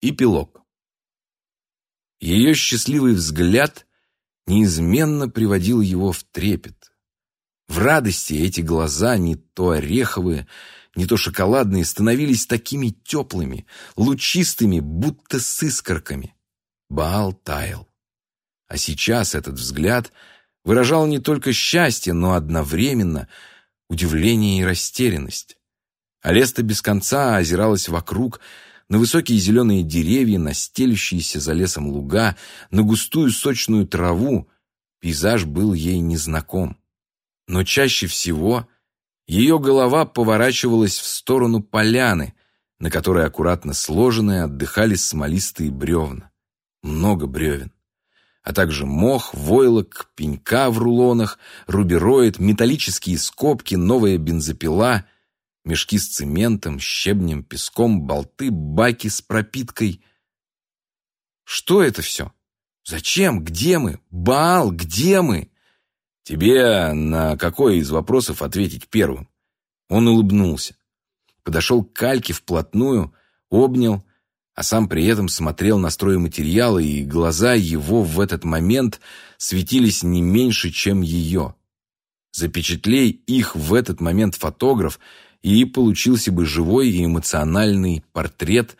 Эпилог. Ее счастливый взгляд неизменно приводил его в трепет. В радости эти глаза, не то ореховые, не то шоколадные, становились такими теплыми, лучистыми, будто с искорками. Баал таял. А сейчас этот взгляд выражал не только счастье, но одновременно удивление и растерянность. Алеста без конца озиралась вокруг, на высокие зеленые деревья, на стелющиеся за лесом луга, на густую сочную траву. Пейзаж был ей незнаком. Но чаще всего ее голова поворачивалась в сторону поляны, на которой аккуратно сложенные отдыхали смолистые бревна. Много бревен а также мох, войлок, пенька в рулонах, рубероид, металлические скобки, новая бензопила, мешки с цементом, щебнем, песком, болты, баки с пропиткой. Что это все? Зачем? Где мы? Баал, где мы? Тебе на какой из вопросов ответить первым? Он улыбнулся. Подошел к Кальке вплотную, обнял, а сам при этом смотрел на стройматериалы, и глаза его в этот момент светились не меньше, чем ее. Запечатлей их в этот момент фотограф, и получился бы живой и эмоциональный портрет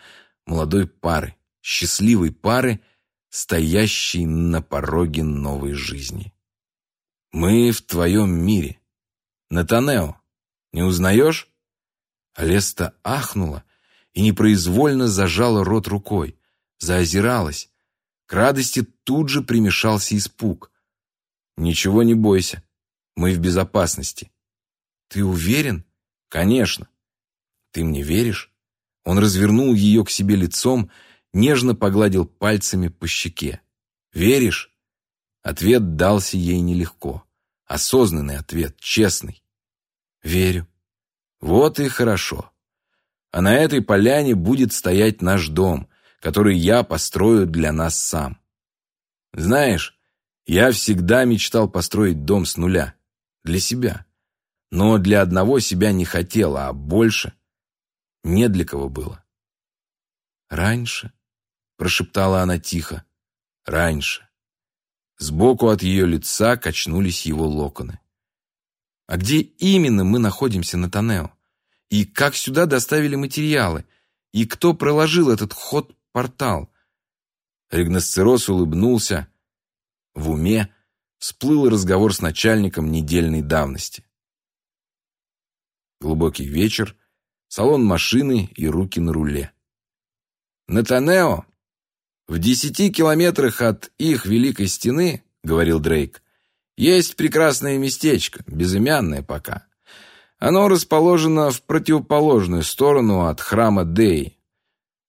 молодой пары, счастливой пары, стоящей на пороге новой жизни. «Мы в твоем мире. Натанео, не узнаешь?» Алеста ахнула, и непроизвольно зажала рот рукой, заозиралась. К радости тут же примешался испуг. «Ничего не бойся, мы в безопасности». «Ты уверен?» «Конечно». «Ты мне веришь?» Он развернул ее к себе лицом, нежно погладил пальцами по щеке. «Веришь?» Ответ дался ей нелегко. Осознанный ответ, честный. «Верю». «Вот и хорошо а на этой поляне будет стоять наш дом, который я построю для нас сам. Знаешь, я всегда мечтал построить дом с нуля, для себя. Но для одного себя не хотел, а больше не для кого было. «Раньше», — прошептала она тихо, — «раньше». Сбоку от ее лица качнулись его локоны. «А где именно мы находимся на Танео?» И как сюда доставили материалы? И кто проложил этот ход-портал? Ригносцирос улыбнулся. В уме всплыл разговор с начальником недельной давности. Глубокий вечер, салон машины и руки на руле. «Натанео, в десяти километрах от их Великой Стены, — говорил Дрейк, — есть прекрасное местечко, безымянное пока. Оно расположено в противоположную сторону от храма Деи.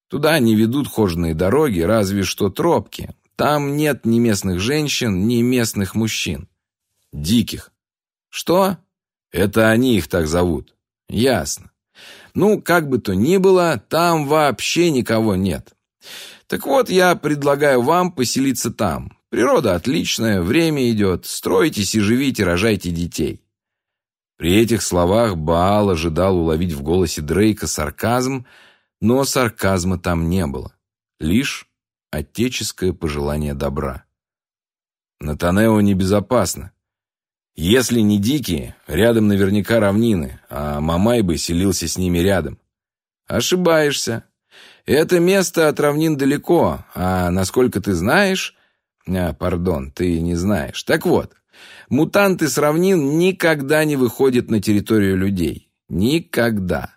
Туда не ведут хоженые дороги, разве что тропки. Там нет ни местных женщин, ни местных мужчин. Диких. Что? Это они их так зовут. Ясно. Ну, как бы то ни было, там вообще никого нет. Так вот, я предлагаю вам поселиться там. Природа отличная, время идет. Стройтесь и живите, рожайте детей. При этих словах Баал ожидал уловить в голосе Дрейка сарказм, но сарказма там не было. Лишь отеческое пожелание добра. Натанео небезопасно. Если не дикие, рядом наверняка равнины, а Мамай бы селился с ними рядом. Ошибаешься. Это место от равнин далеко, а насколько ты знаешь... А, пардон, ты не знаешь. Так вот, Мутанты с равнин никогда не выходят на территорию людей. Никогда.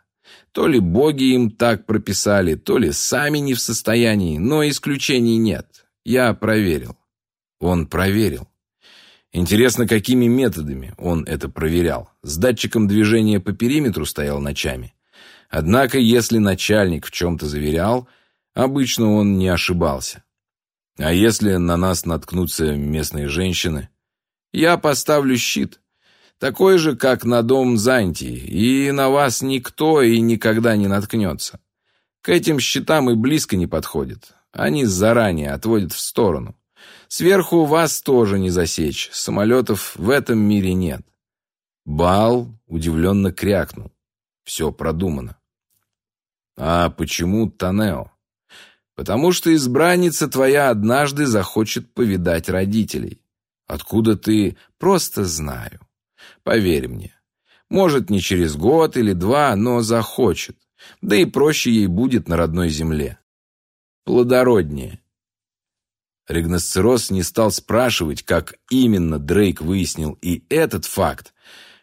То ли боги им так прописали, то ли сами не в состоянии, но исключений нет. Я проверил. Он проверил. Интересно, какими методами он это проверял. С датчиком движения по периметру стоял ночами. Однако, если начальник в чем-то заверял, обычно он не ошибался. А если на нас наткнутся местные женщины? Я поставлю щит, такой же, как на дом Зантии, и на вас никто и никогда не наткнется. К этим щитам и близко не подходит. Они заранее отводят в сторону. Сверху вас тоже не засечь, самолетов в этом мире нет. Бал удивленно крякнул. Все продумано. А почему Танео? Потому что избранница твоя однажды захочет повидать родителей. Откуда ты? Просто знаю. Поверь мне. Может, не через год или два, но захочет. Да и проще ей будет на родной земле. Плодороднее. Ригносцирос не стал спрашивать, как именно Дрейк выяснил и этот факт,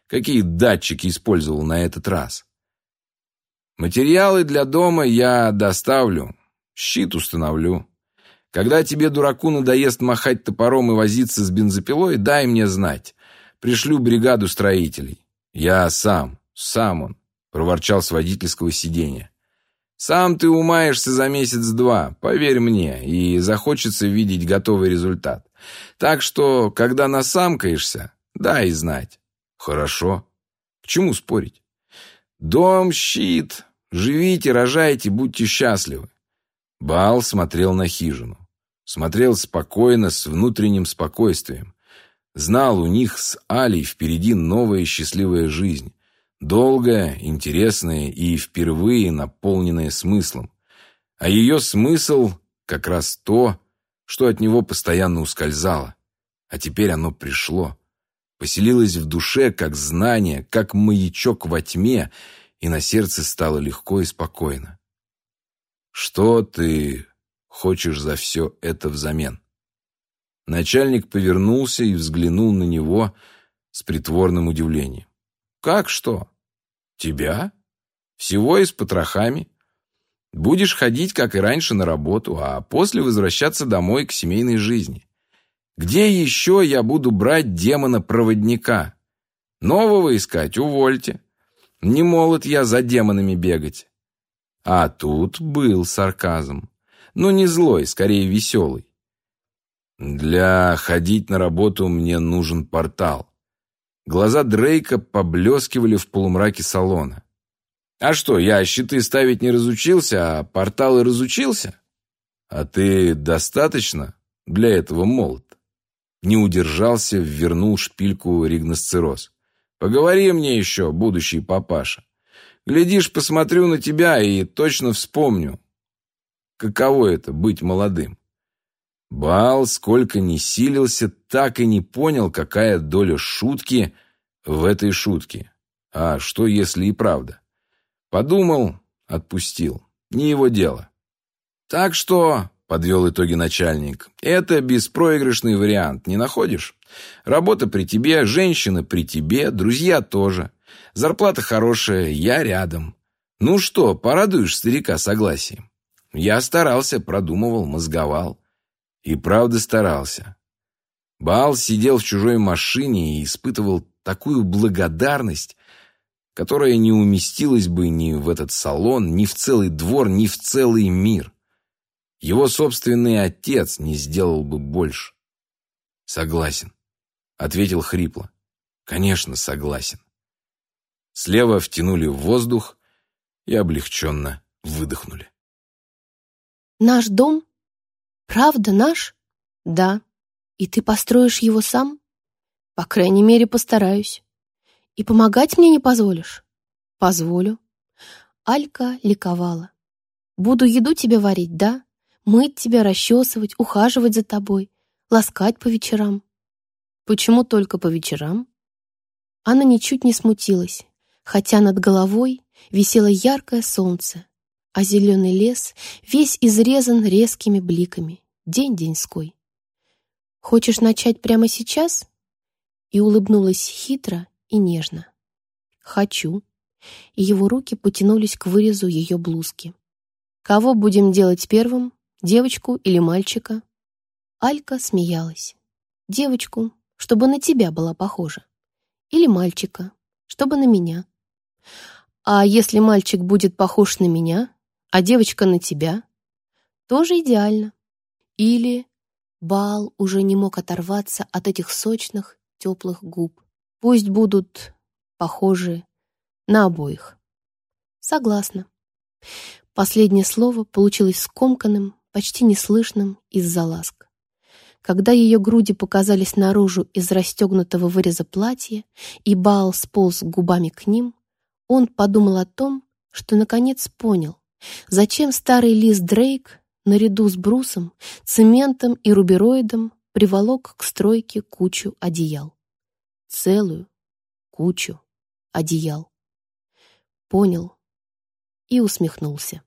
какие датчики использовал на этот раз. Материалы для дома я доставлю, щит установлю. Когда тебе, дураку, надоест махать топором и возиться с бензопилой, дай мне знать. Пришлю бригаду строителей. Я сам, сам он, проворчал с водительского сиденья. Сам ты умаешься за месяц-два, поверь мне, и захочется видеть готовый результат. Так что, когда насамкаешься, дай знать. Хорошо. К чему спорить? Дом, щит, живите, рожайте, будьте счастливы. Баал смотрел на хижину. Смотрел спокойно, с внутренним спокойствием. Знал, у них с Алей впереди новая счастливая жизнь. Долгая, интересная и впервые наполненная смыслом. А ее смысл как раз то, что от него постоянно ускользало. А теперь оно пришло. Поселилось в душе, как знание, как маячок во тьме, и на сердце стало легко и спокойно. Что ты хочешь за все это взамен? Начальник повернулся и взглянул на него с притворным удивлением. «Как что? Тебя? Всего и с потрохами. Будешь ходить, как и раньше, на работу, а после возвращаться домой к семейной жизни. Где еще я буду брать демона-проводника? Нового искать увольте. Не молод я за демонами бегать. А тут был сарказм. Но не злой, скорее веселый. Для ходить на работу мне нужен портал. Глаза Дрейка поблескивали в полумраке салона. А что, я щиты ставить не разучился, а порталы разучился? А ты достаточно для этого молод? Не удержался, вернул шпильку ригносцероз. Поговори мне еще, будущий папаша. Глядишь, посмотрю на тебя и точно вспомню, каково это быть молодым. Бал, сколько ни силился, так и не понял, какая доля шутки в этой шутке. А что, если и правда? Подумал, отпустил. Не его дело. Так что, подвел итоги начальник, это беспроигрышный вариант, не находишь? Работа при тебе, женщина при тебе, друзья тоже. Зарплата хорошая, я рядом. Ну что, порадуешь старика согласием? Я старался, продумывал, мозговал. И правда старался. Баал сидел в чужой машине и испытывал такую благодарность, которая не уместилась бы ни в этот салон, ни в целый двор, ни в целый мир. Его собственный отец не сделал бы больше. Согласен, ответил хрипло. Конечно, согласен. Слева втянули в воздух и облегченно выдохнули. Наш дом «Правда наш?» «Да. И ты построишь его сам?» «По крайней мере, постараюсь. И помогать мне не позволишь?» «Позволю». Алька ликовала. «Буду еду тебе варить, да? Мыть тебя, расчесывать, ухаживать за тобой, ласкать по вечерам». «Почему только по вечерам?» Анна ничуть не смутилась, хотя над головой висело яркое солнце, а зеленый лес весь изрезан резкими бликами. День деньской. «Хочешь начать прямо сейчас?» И улыбнулась хитро и нежно. «Хочу». И его руки потянулись к вырезу ее блузки. «Кого будем делать первым? Девочку или мальчика?» Алька смеялась. «Девочку, чтобы на тебя была похожа. Или мальчика, чтобы на меня. А если мальчик будет похож на меня, а девочка на тебя, тоже идеально. Или Бал уже не мог оторваться от этих сочных, теплых губ. Пусть будут похожи на обоих. Согласна. Последнее слово получилось скомканным, почти неслышным из-за ласк. Когда ее груди показались наружу из расстегнутого выреза платья, и Бал сполз губами к ним, он подумал о том, что наконец понял, Зачем старый лис Дрейк наряду с брусом, цементом и рубероидом приволок к стройке кучу одеял. Целую кучу одеял. Понял и усмехнулся.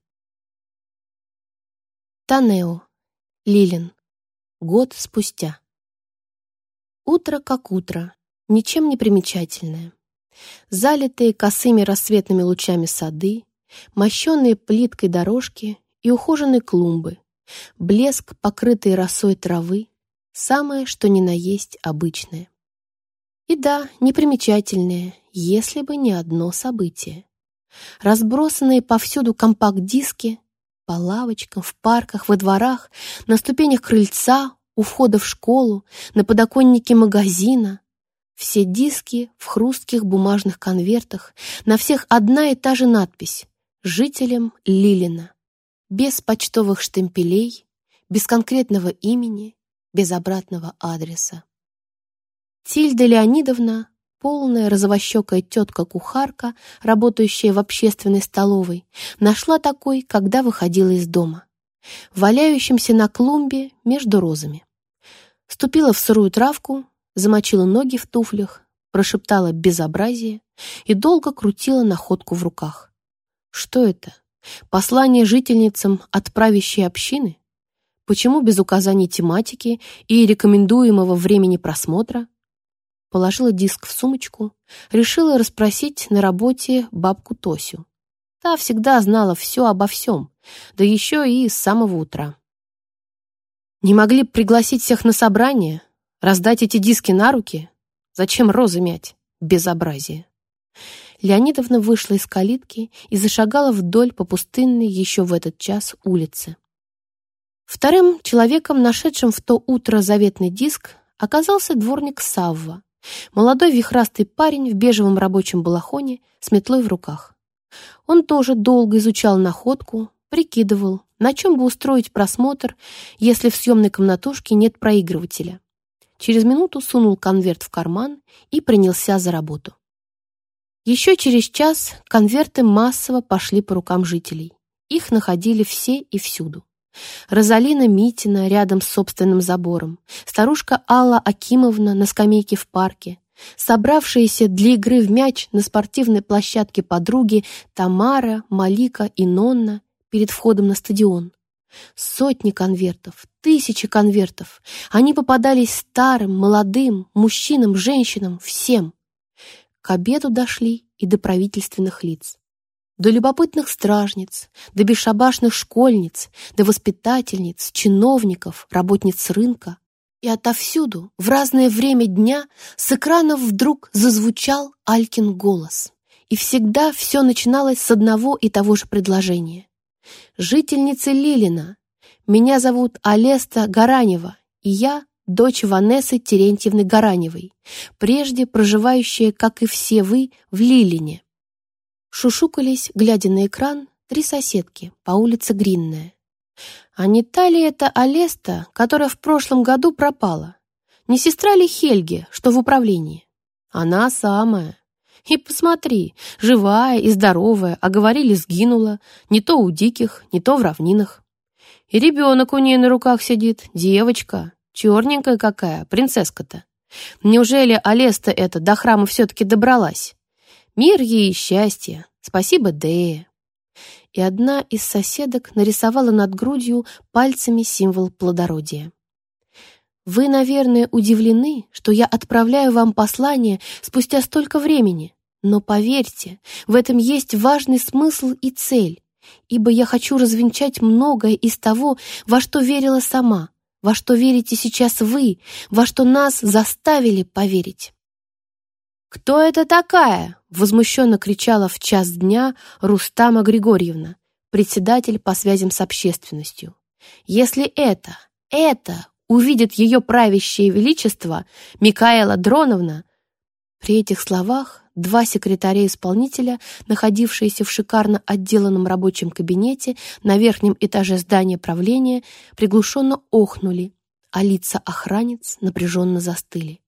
Танео. Лилин. Год спустя. Утро как утро, ничем не примечательное. Залитые косыми рассветными лучами сады, мощенные плиткой дорожки и ухоженные клумбы, блеск, покрытый росой травы, самое, что ни на есть обычное. И да, непримечательное, если бы не одно событие. Разбросанные повсюду компакт-диски, по лавочкам, в парках, во дворах, на ступенях крыльца, у входа в школу, на подоконнике магазина. Все диски в хрустких бумажных конвертах, на всех одна и та же надпись «Жителям Лилина». Без почтовых штемпелей, без конкретного имени, без обратного адреса. Тильда Леонидовна, полная розовощекая тетка-кухарка, работающая в общественной столовой, нашла такой, когда выходила из дома, валяющимся на клумбе между розами. Ступила в сырую травку, замочила ноги в туфлях, прошептала «безобразие» и долго крутила находку в руках. Что это? Послание жительницам от правящей общины? Почему без указаний тематики и рекомендуемого времени просмотра? положила диск в сумочку, решила расспросить на работе бабку Тосю. Та всегда знала все обо всем, да еще и с самого утра. Не могли пригласить всех на собрание, раздать эти диски на руки? Зачем розы мять? Безобразие. Леонидовна вышла из калитки и зашагала вдоль по пустынной еще в этот час улице. Вторым человеком, нашедшим в то утро заветный диск, оказался дворник Савва, Молодой вихрастый парень в бежевом рабочем балахоне с метлой в руках. Он тоже долго изучал находку, прикидывал, на чем бы устроить просмотр, если в съемной комнатушке нет проигрывателя. Через минуту сунул конверт в карман и принялся за работу. Еще через час конверты массово пошли по рукам жителей. Их находили все и всюду. Розалина Митина рядом с собственным забором, старушка Алла Акимовна на скамейке в парке, собравшиеся для игры в мяч на спортивной площадке подруги Тамара, Малика и Нонна перед входом на стадион. Сотни конвертов, тысячи конвертов. Они попадались старым, молодым, мужчинам, женщинам, всем. К обеду дошли и до правительственных лиц до любопытных стражниц, до бесшабашных школьниц, до воспитательниц, чиновников, работниц рынка. И отовсюду, в разное время дня, с экранов вдруг зазвучал Алькин голос. И всегда все начиналось с одного и того же предложения. «Жительница Лилина, меня зовут Алеста Гаранева, и я дочь Ванессы Терентьевны Гараневой, прежде проживающая, как и все вы, в Лилине. Шушукались, глядя на экран, три соседки по улице Гринная. А не та ли это Алеста, которая в прошлом году пропала? Не сестра ли Хельги, что в управлении? Она самая. И посмотри, живая и здоровая, а говорили, сгинула, не то у диких, не то в равнинах. И ребенок у нее на руках сидит, девочка, черненькая какая, принцесска-то. Неужели Алеста эта до храма все-таки добралась? Мир ей и счастье. Спасибо, Дея. И одна из соседок нарисовала над грудью пальцами символ плодородия. Вы, наверное, удивлены, что я отправляю вам послание спустя столько времени. Но поверьте, в этом есть важный смысл и цель, ибо я хочу развенчать многое из того, во что верила сама, во что верите сейчас вы, во что нас заставили поверить. «Кто это такая?» — возмущенно кричала в час дня Рустама Григорьевна, председатель по связям с общественностью. «Если это, это увидит ее правящее величество Микаэла Дроновна...» При этих словах два секретаря-исполнителя, находившиеся в шикарно отделанном рабочем кабинете на верхнем этаже здания правления, приглушенно охнули, а лица охранниц напряженно застыли.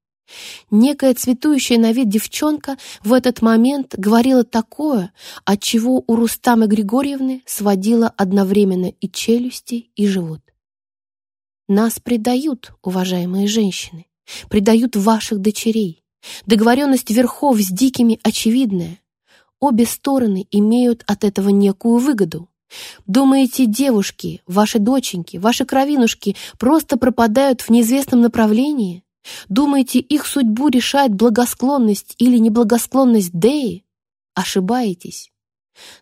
Некая цветущая на вид девчонка в этот момент говорила такое, от чего у Рустамы Григорьевны сводила одновременно и челюсти, и живот. Нас предают, уважаемые женщины, предают ваших дочерей. Договоренность верхов с дикими очевидная. Обе стороны имеют от этого некую выгоду. Думаете, девушки, ваши доченьки, ваши кровинушки просто пропадают в неизвестном направлении? Думаете, их судьбу решает благосклонность или неблагосклонность Деи? Ошибаетесь.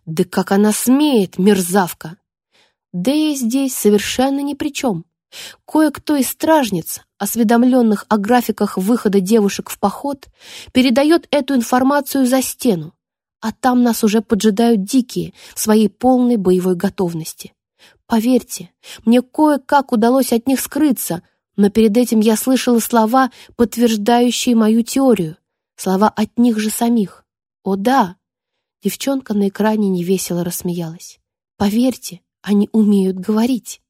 Да как она смеет, мерзавка! Дея здесь совершенно ни при чем. Кое-кто из стражниц, осведомленных о графиках выхода девушек в поход, передает эту информацию за стену, а там нас уже поджидают дикие в своей полной боевой готовности. Поверьте, мне кое-как удалось от них скрыться, но перед этим я слышала слова, подтверждающие мою теорию, слова от них же самих. О да! Девчонка на экране невесело рассмеялась. Поверьте, они умеют говорить.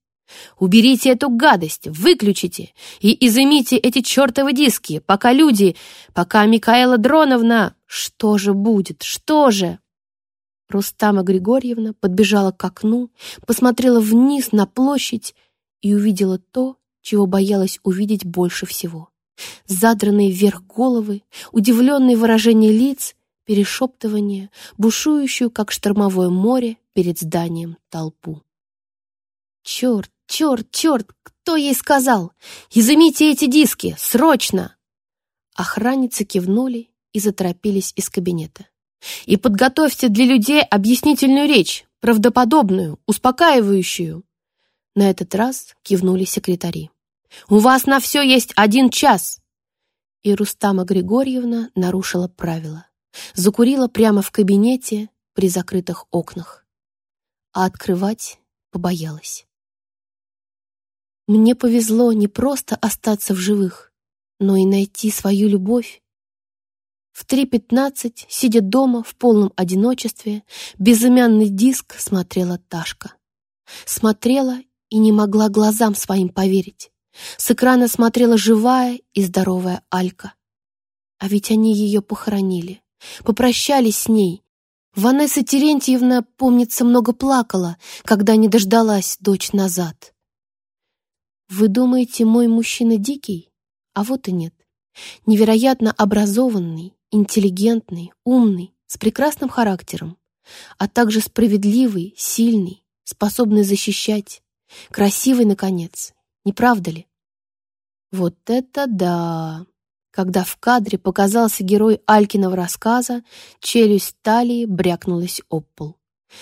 Уберите эту гадость, выключите и изымите эти чертовы диски, пока люди, пока Микаэла Дроновна... Что же будет, что же? Рустама Григорьевна подбежала к окну, посмотрела вниз на площадь и увидела то, чего боялась увидеть больше всего. Задранные вверх головы, удивленные выражения лиц, перешептывание, бушующую, как штормовое море, перед зданием толпу. «Черт, черт, черт! Кто ей сказал? Изымите эти диски! Срочно!» Охранницы кивнули и заторопились из кабинета. «И подготовьте для людей объяснительную речь, правдоподобную, успокаивающую!» На этот раз кивнули секретари. «У вас на все есть один час!» И Рустама Григорьевна нарушила правила. Закурила прямо в кабинете при закрытых окнах. А открывать побоялась. Мне повезло не просто остаться в живых, но и найти свою любовь. В 3.15, сидя дома в полном одиночестве, безымянный диск смотрела Ташка. Смотрела и не могла глазам своим поверить. С экрана смотрела живая и здоровая Алька. А ведь они ее похоронили, попрощались с ней. Ванесса Терентьевна, помнится, много плакала, когда не дождалась дочь назад. Вы думаете, мой мужчина дикий? А вот и нет. Невероятно образованный, интеллигентный, умный, с прекрасным характером, а также справедливый, сильный, способный защищать, красивый, наконец, не правда ли? Вот это да! Когда в кадре показался герой Алькиного рассказа, челюсть талии брякнулась об пол.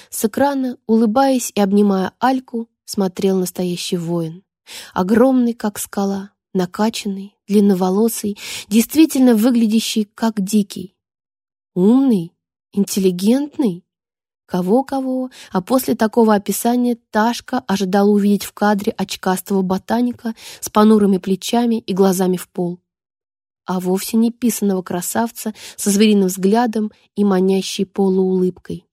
С экрана, улыбаясь и обнимая Альку, смотрел настоящий воин. Огромный, как скала, накачанный, длинноволосый, действительно выглядящий как дикий. Умный, интеллигентный, Кого-кого, а после такого описания Ташка ожидала увидеть в кадре очкастого ботаника с понурыми плечами и глазами в пол. А вовсе не писаного красавца со звериным взглядом и манящей полуулыбкой.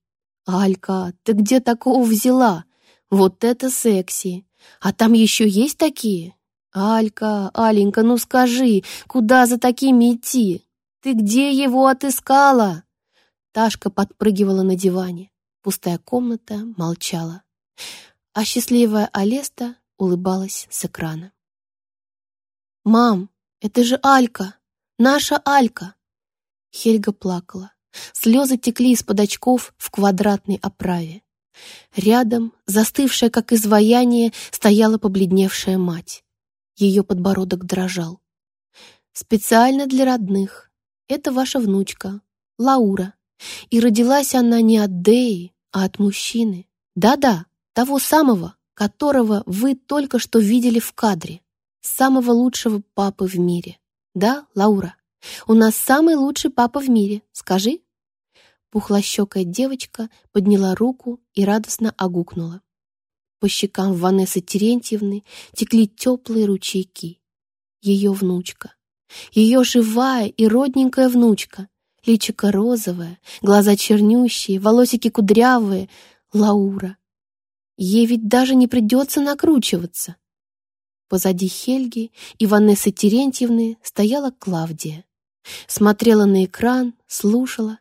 «Алька, ты где такого взяла? Вот это секси! А там еще есть такие? Алька, Аленька, ну скажи, куда за такими идти? Ты где его отыскала?» Ташка подпрыгивала на диване. Пустая комната молчала, а счастливая Алеста улыбалась с экрана. «Мам, это же Алька! Наша Алька!» Хельга плакала. Слезы текли из-под очков в квадратной оправе. Рядом, застывшая как изваяние, стояла побледневшая мать. Ее подбородок дрожал. «Специально для родных. Это ваша внучка, Лаура. И родилась она не от Деи, а от мужчины. Да-да, того самого, которого вы только что видели в кадре. Самого лучшего папы в мире. Да, Лаура? У нас самый лучший папа в мире, скажи. Пухлощекая девочка подняла руку и радостно огукнула. По щекам Ванессы Терентьевны текли теплые ручейки. Ее внучка. Ее живая и родненькая внучка, личико розовое, глаза чернющие, волосики кудрявые. Лаура. Ей ведь даже не придется накручиваться. Позади Хельги и Ванессы Терентьевны стояла Клавдия. Смотрела на экран, слушала,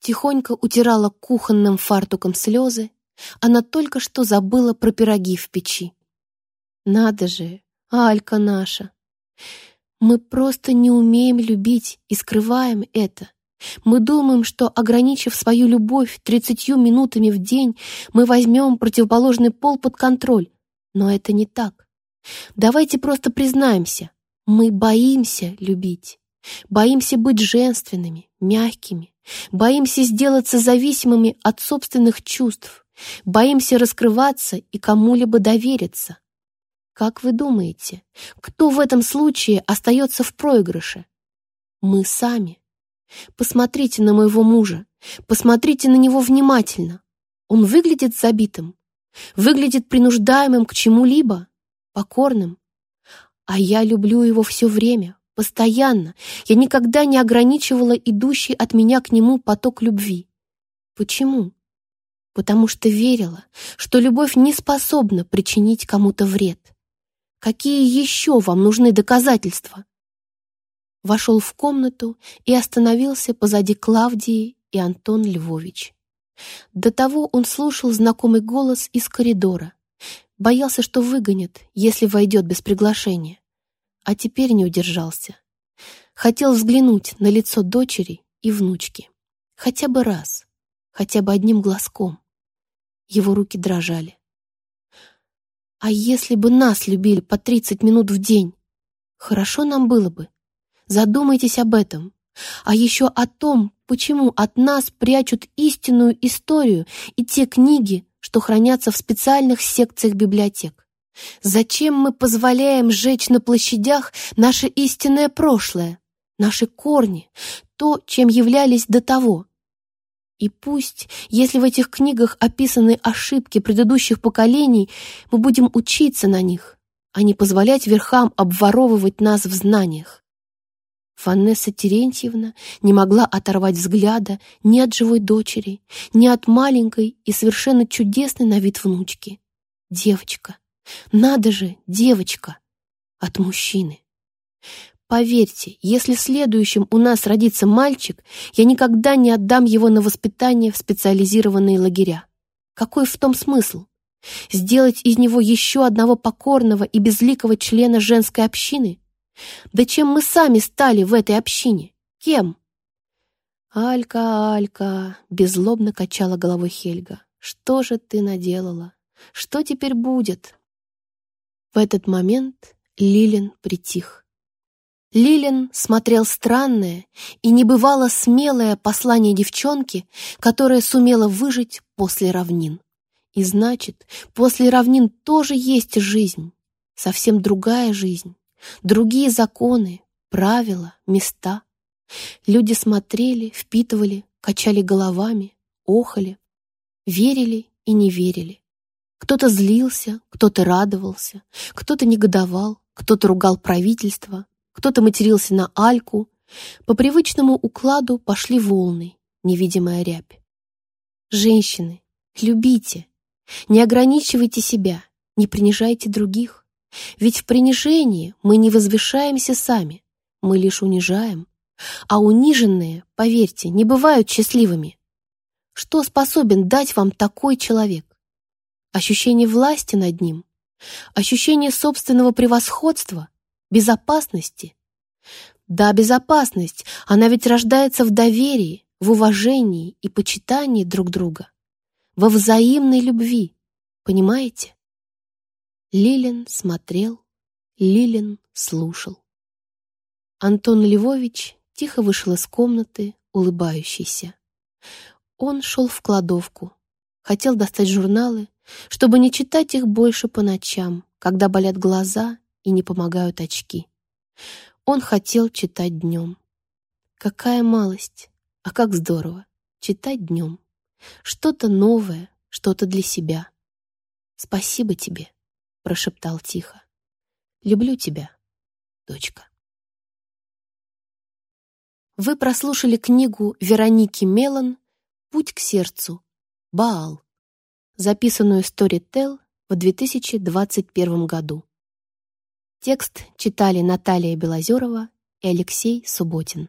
тихонько утирала кухонным фартуком слезы. Она только что забыла про пироги в печи. Надо же, Алька наша! Мы просто не умеем любить и скрываем это. Мы думаем, что, ограничив свою любовь тридцатью минутами в день, мы возьмем противоположный пол под контроль. Но это не так. Давайте просто признаемся. Мы боимся любить. Боимся быть женственными, мягкими. Боимся сделаться зависимыми от собственных чувств. Боимся раскрываться и кому-либо довериться. Как вы думаете, кто в этом случае остается в проигрыше? Мы сами. Посмотрите на моего мужа, посмотрите на него внимательно. Он выглядит забитым, выглядит принуждаемым к чему-либо, покорным. А я люблю его все время, постоянно. Я никогда не ограничивала идущий от меня к нему поток любви. Почему? Потому что верила, что любовь не способна причинить кому-то вред. Какие еще вам нужны доказательства? вошел в комнату и остановился позади Клавдии и Антон Львович. До того он слушал знакомый голос из коридора. Боялся, что выгонят, если войдет без приглашения. А теперь не удержался. Хотел взглянуть на лицо дочери и внучки. Хотя бы раз, хотя бы одним глазком. Его руки дрожали. А если бы нас любили по 30 минут в день? Хорошо нам было бы. Задумайтесь об этом. А еще о том, почему от нас прячут истинную историю и те книги, что хранятся в специальных секциях библиотек. Зачем мы позволяем сжечь на площадях наше истинное прошлое, наши корни, то, чем являлись до того? И пусть, если в этих книгах описаны ошибки предыдущих поколений, мы будем учиться на них, а не позволять верхам обворовывать нас в знаниях. Фанесса Терентьевна не могла оторвать взгляда ни от живой дочери, ни от маленькой и совершенно чудесной на вид внучки. Девочка. Надо же, девочка. От мужчины. Поверьте, если следующим у нас родится мальчик, я никогда не отдам его на воспитание в специализированные лагеря. Какой в том смысл? Сделать из него еще одного покорного и безликого члена женской общины — да чем мы сами стали в этой общине? Кем? Алька, Алька, беззлобно качала головой Хельга. Что же ты наделала? Что теперь будет? В этот момент Лилин притих. Лилин смотрел странное и небывало смелое послание девчонки, которая сумела выжить после равнин. И значит, после равнин тоже есть жизнь, совсем другая жизнь, Другие законы, правила, места. Люди смотрели, впитывали, качали головами, охали, верили и не верили. Кто-то злился, кто-то радовался, кто-то негодовал, кто-то ругал правительство, кто-то матерился на Альку. По привычному укладу пошли волны, невидимая рябь. Женщины, любите, не ограничивайте себя, не принижайте других. Ведь в принижении мы не возвышаемся сами, мы лишь унижаем. А униженные, поверьте, не бывают счастливыми. Что способен дать вам такой человек? Ощущение власти над ним? Ощущение собственного превосходства? Безопасности? Да, безопасность, она ведь рождается в доверии, в уважении и почитании друг друга, во взаимной любви, понимаете? Лилин смотрел, Лилин слушал. Антон Львович тихо вышел из комнаты, улыбающийся. Он шел в кладовку, хотел достать журналы, чтобы не читать их больше по ночам, когда болят глаза и не помогают очки. Он хотел читать днем. Какая малость, а как здорово читать днем. Что-то новое, что-то для себя. Спасибо тебе прошептал тихо. «Люблю тебя, дочка». Вы прослушали книгу Вероники Мелан «Путь к сердцу. Баал», записанную Storytel в 2021 году. Текст читали Наталья Белозерова и Алексей Субботин.